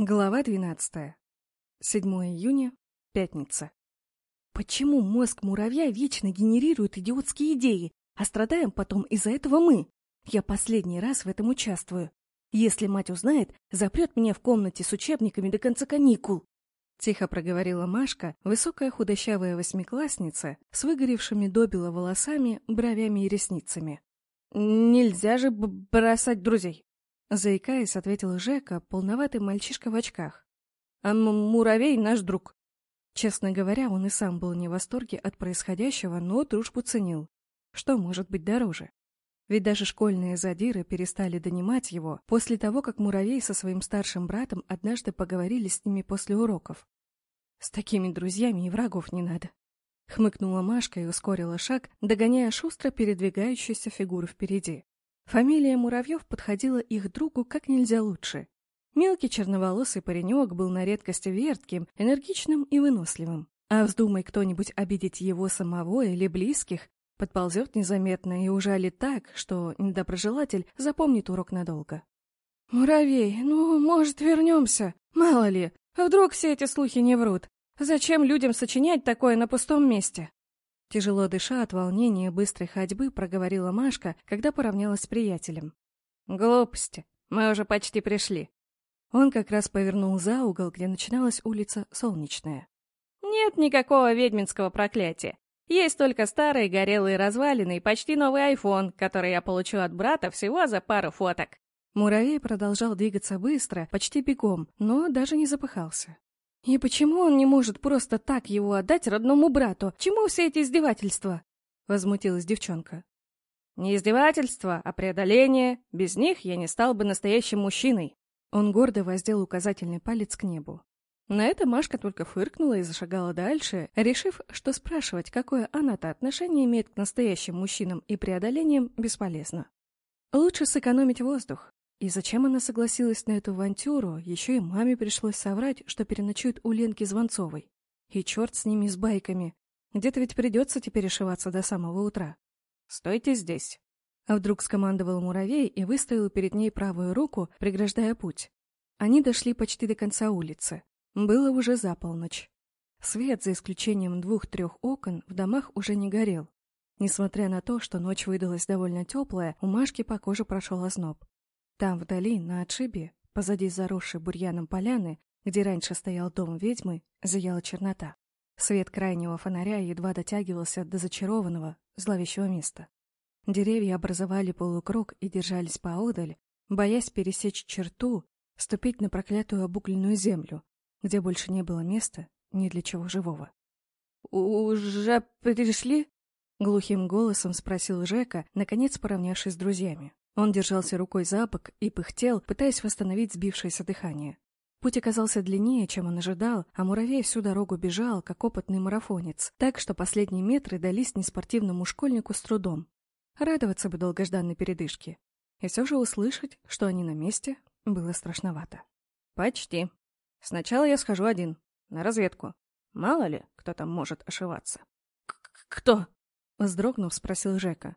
Глава 12. 7 июня. Пятница. Почему мозг муравья вечно генерирует идиотские идеи, а страдаем потом из-за этого мы? Я последний раз в этом участвую. Если мать узнает, запрет меня в комнате с учебниками до конца каникул. Тихо проговорила Машка, высокая худощавая восьмиклассница с выгоревшими добело волосами, бровями и ресницами. «Нельзя же бросать друзей!» Заикаясь, ответил Жека, полноватый мальчишка в очках. «А муравей наш друг». Честно говоря, он и сам был не в восторге от происходящего, но дружбу ценил. Что может быть дороже? Ведь даже школьные задиры перестали донимать его после того, как муравей со своим старшим братом однажды поговорили с ними после уроков. «С такими друзьями и врагов не надо», — хмыкнула Машка и ускорила шаг, догоняя шустро передвигающуюся фигуру впереди. Фамилия Муравьев подходила их другу как нельзя лучше. Мелкий черноволосый паренек был на редкость вертким, энергичным и выносливым. А вздумай кто-нибудь обидеть его самого или близких, подползет незаметно и ужалит так, что недоброжелатель запомнит урок надолго. «Муравей, ну, может, вернемся? Мало ли, вдруг все эти слухи не врут. Зачем людям сочинять такое на пустом месте?» Тяжело дыша от волнения быстрой ходьбы, проговорила Машка, когда поравнялась с приятелем. «Глупости. Мы уже почти пришли». Он как раз повернул за угол, где начиналась улица Солнечная. «Нет никакого ведьминского проклятия. Есть только старые горелые развалины и почти новый айфон, который я получил от брата всего за пару фоток». Муравей продолжал двигаться быстро, почти бегом, но даже не запыхался. И почему он не может просто так его отдать родному брату? Чему все эти издевательства? Возмутилась девчонка. Не издевательство, а преодоление. Без них я не стал бы настоящим мужчиной. Он гордо воздел указательный палец к небу. На это Машка только фыркнула и зашагала дальше, решив, что спрашивать, какое она-то отношение имеет к настоящим мужчинам и преодолениям, бесполезно. Лучше сэкономить воздух. И зачем она согласилась на эту авантюру, еще и маме пришлось соврать, что переночует у Ленки Звонцовой. И черт с ними, с байками. Где-то ведь придется теперь ошиваться до самого утра. «Стойте здесь!» А вдруг скомандовал муравей и выставил перед ней правую руку, преграждая путь. Они дошли почти до конца улицы. Было уже за полночь. Свет, за исключением двух-трех окон, в домах уже не горел. Несмотря на то, что ночь выдалась довольно теплая, у Машки по коже прошел озноб. Там, вдали, на отшибе, позади заросшей бурьяном поляны, где раньше стоял дом ведьмы, зияла чернота. Свет крайнего фонаря едва дотягивался до зачарованного, зловещего места. Деревья образовали полукруг и держались поодаль, боясь пересечь черту, ступить на проклятую обугленную землю, где больше не было места ни для чего живого. «Уже пришли?» — глухим голосом спросил Жека, наконец поравнявшись с друзьями. Он держался рукой за бок и пыхтел, пытаясь восстановить сбившееся дыхание. Путь оказался длиннее, чем он ожидал, а муравей всю дорогу бежал, как опытный марафонец, так что последние метры дались неспортивному школьнику с трудом. Радоваться бы долгожданной передышке. И все же услышать, что они на месте, было страшновато. «Почти. Сначала я схожу один, на разведку. Мало ли, кто там может ошиваться». «Кто?» — вздрогнув, спросил Жека.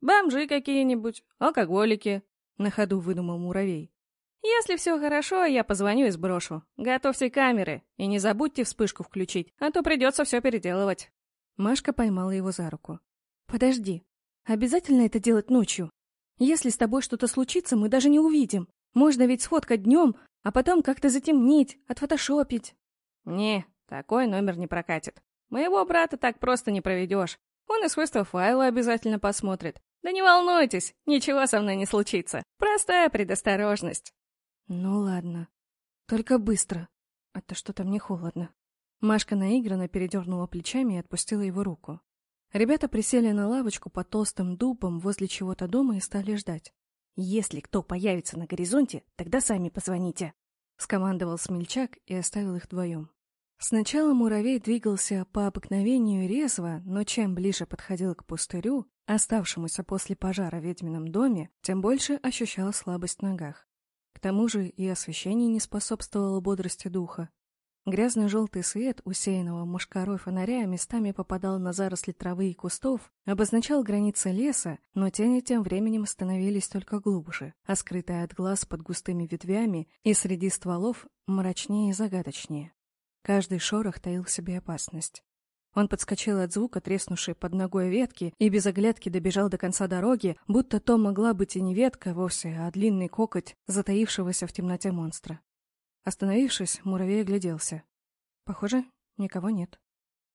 Бомжи какие-нибудь, алкоголики, на ходу выдумал муравей. Если все хорошо, я позвоню и сброшу. Готовьте камеры и не забудьте вспышку включить, а то придется все переделывать. Машка поймала его за руку. Подожди, обязательно это делать ночью? Если с тобой что-то случится, мы даже не увидим. Можно ведь сфоткать днем, а потом как-то затемнить, отфотошопить. Не, такой номер не прокатит. Моего брата так просто не проведешь. Он и свойства файла обязательно посмотрит. Да не волнуйтесь, ничего со мной не случится. Простая предосторожность. Ну ладно. Только быстро. А то что-то мне холодно. Машка наигранно передернула плечами и отпустила его руку. Ребята присели на лавочку под толстым дубом возле чего-то дома и стали ждать. «Если кто появится на горизонте, тогда сами позвоните», — скомандовал смельчак и оставил их вдвоем. Сначала муравей двигался по обыкновению резво, но чем ближе подходил к пустырю, оставшемуся после пожара в ведьмином доме, тем больше ощущал слабость в ногах. К тому же и освещение не способствовало бодрости духа. Грязно-желтый свет, усеянного мушкарой фонаря, местами попадал на заросли травы и кустов, обозначал границы леса, но тени тем временем становились только глубже, а скрытая от глаз под густыми ветвями и среди стволов мрачнее и загадочнее. Каждый шорох таил в себе опасность. Он подскочил от звука, треснувшей под ногой ветки, и без оглядки добежал до конца дороги, будто то могла быть и не ветка вовсе, а длинный кокоть затаившегося в темноте монстра. Остановившись, муравей огляделся. Похоже, никого нет.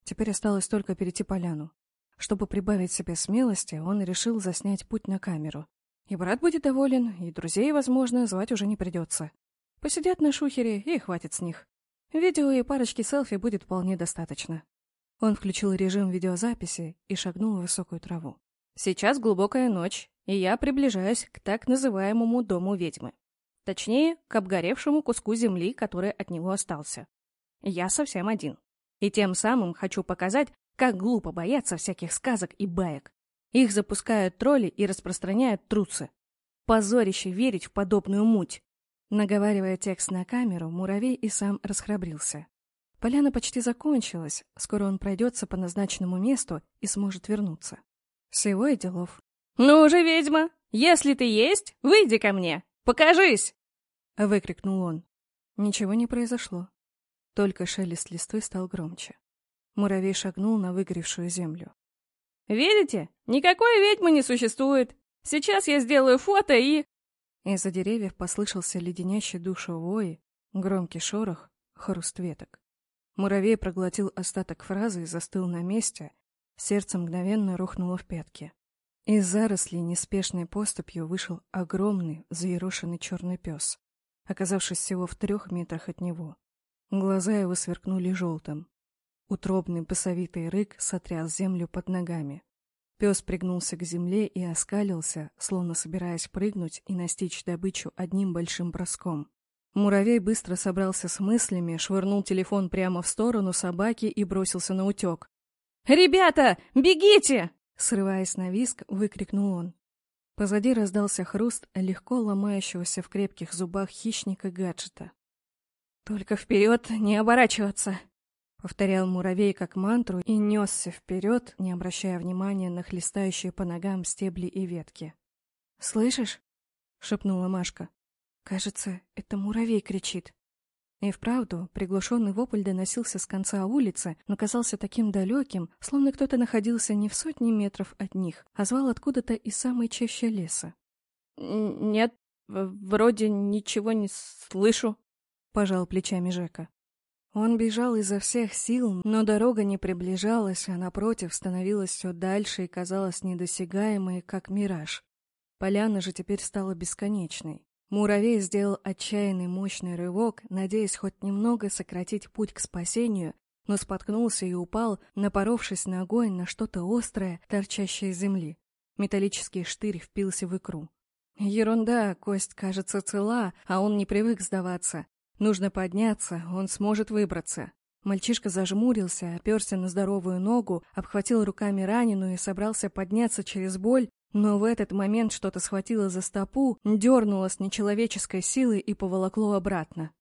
Теперь осталось только перейти поляну. Чтобы прибавить себе смелости, он решил заснять путь на камеру. И брат будет доволен, и друзей, возможно, звать уже не придется. Посидят на шухере, и хватит с них. Видео и парочки селфи будет вполне достаточно. Он включил режим видеозаписи и шагнул в высокую траву. Сейчас глубокая ночь, и я приближаюсь к так называемому дому ведьмы. Точнее, к обгоревшему куску земли, который от него остался. Я совсем один. И тем самым хочу показать, как глупо бояться всяких сказок и баек. Их запускают тролли и распространяют трусы. Позорище верить в подобную муть. Наговаривая текст на камеру, муравей и сам расхрабрился. Поляна почти закончилась, скоро он пройдется по назначенному месту и сможет вернуться. Всего и делов. «Ну же, ведьма, если ты есть, выйди ко мне! Покажись!» — выкрикнул он. Ничего не произошло. Только шелест листвы стал громче. Муравей шагнул на выгоревшую землю. «Видите? Никакой ведьмы не существует! Сейчас я сделаю фото и...» Из-за деревьев послышался леденящий душу вой, громкий шорох, хруст веток. Муравей проглотил остаток фразы и застыл на месте, сердце мгновенно рухнуло в пятки. Из зарослей неспешной поступью вышел огромный, заерошенный черный пес, оказавшись всего в трех метрах от него. Глаза его сверкнули желтым. Утробный басовитый рык сотряс землю под ногами. Пес пригнулся к земле и оскалился, словно собираясь прыгнуть и настичь добычу одним большим броском. Муравей быстро собрался с мыслями, швырнул телефон прямо в сторону собаки и бросился на утек. «Ребята, бегите!» Срываясь на виск, выкрикнул он. Позади раздался хруст легко ломающегося в крепких зубах хищника гаджета. «Только вперед, не оборачиваться!» Повторял муравей как мантру и несся вперед, не обращая внимания на хлестающие по ногам стебли и ветки. «Слышишь?» — шепнула Машка. «Кажется, это муравей кричит». И вправду, приглушенный вопль доносился с конца улицы, но казался таким далеким, словно кто-то находился не в сотне метров от них, а звал откуда-то из самой чаще леса. «Нет, вроде ничего не слышу», — пожал плечами Жека. Он бежал изо всех сил, но дорога не приближалась, а напротив становилась все дальше и казалась недосягаемой, как мираж. Поляна же теперь стала бесконечной. Муравей сделал отчаянный мощный рывок, надеясь хоть немного сократить путь к спасению, но споткнулся и упал, напоровшись ногой на что-то острое, торчащее из земли. Металлический штырь впился в икру. Ерунда, кость кажется цела, а он не привык сдаваться. Нужно подняться, он сможет выбраться. Мальчишка зажмурился, оперся на здоровую ногу, обхватил руками раненую и собрался подняться через боль, но в этот момент что-то схватило за стопу, дернуло с нечеловеческой силой и поволокло обратно.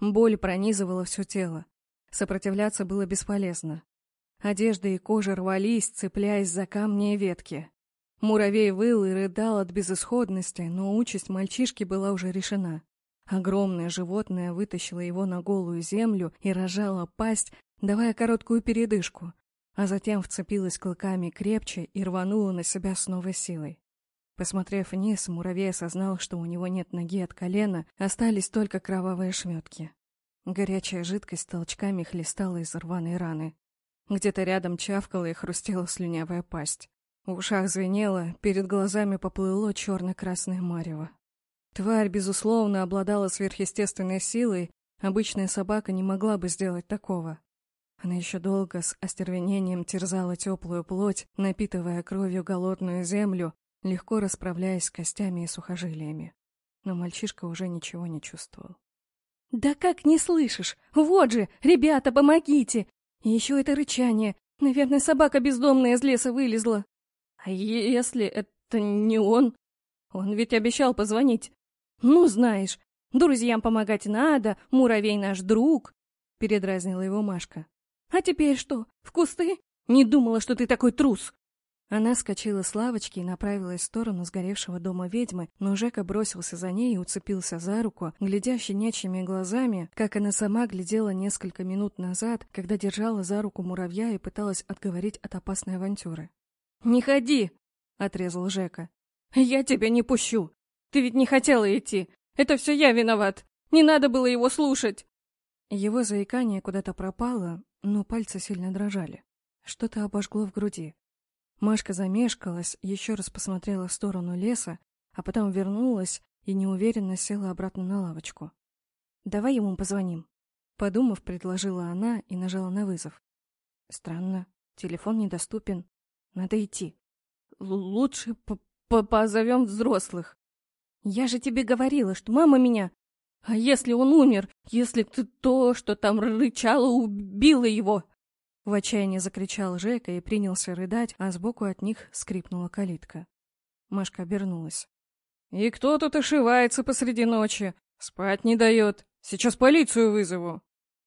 Боль пронизывала все тело. Сопротивляться было бесполезно. Одежда и кожа рвались, цепляясь за камни и ветки. Муравей выл и рыдал от безысходности, но участь мальчишки была уже решена. Огромное животное вытащило его на голую землю и рожало пасть, давая короткую передышку а затем вцепилась клыками крепче и рванула на себя с новой силой. Посмотрев вниз, муравей осознал, что у него нет ноги от колена, остались только кровавые шметки. Горячая жидкость толчками хлестала из рваной раны. Где-то рядом чавкала и хрустела слюнявая пасть. В ушах звенело, перед глазами поплыло черно-красное марево. Тварь, безусловно, обладала сверхъестественной силой, обычная собака не могла бы сделать такого. Она еще долго с остервенением терзала теплую плоть, напитывая кровью голодную землю, легко расправляясь с костями и сухожилиями. Но мальчишка уже ничего не чувствовал. «Да как не слышишь? Вот же! Ребята, помогите! И еще это рычание! Наверное, собака бездомная из леса вылезла!» «А если это не он? Он ведь обещал позвонить!» «Ну, знаешь, друзьям помогать надо, муравей наш друг!» передразнила его Машка. «А теперь что, в кусты? Не думала, что ты такой трус!» Она скочила с лавочки и направилась в сторону сгоревшего дома ведьмы, но Жека бросился за ней и уцепился за руку, глядя щенячьими глазами, как она сама глядела несколько минут назад, когда держала за руку муравья и пыталась отговорить от опасной авантюры. «Не ходи!» — отрезал Жека. «Я тебя не пущу! Ты ведь не хотела идти! Это все я виноват! Не надо было его слушать!» Его заикание куда-то пропало, но пальцы сильно дрожали. Что-то обожгло в груди. Машка замешкалась, еще раз посмотрела в сторону леса, а потом вернулась и неуверенно села обратно на лавочку. «Давай ему позвоним», — подумав, предложила она и нажала на вызов. «Странно, телефон недоступен. Надо идти. Л лучше позовем взрослых». «Я же тебе говорила, что мама меня...» «А если он умер? Если ты то, что там рычало, убило его?» В отчаянии закричал Жека и принялся рыдать, а сбоку от них скрипнула калитка. Машка обернулась. «И кто тут ошивается посреди ночи? Спать не дает. Сейчас полицию вызову!»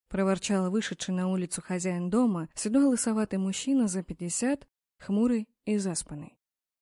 Проворчал вышедший на улицу хозяин дома, седой лысоватый мужчина за пятьдесят, хмурый и заспанный.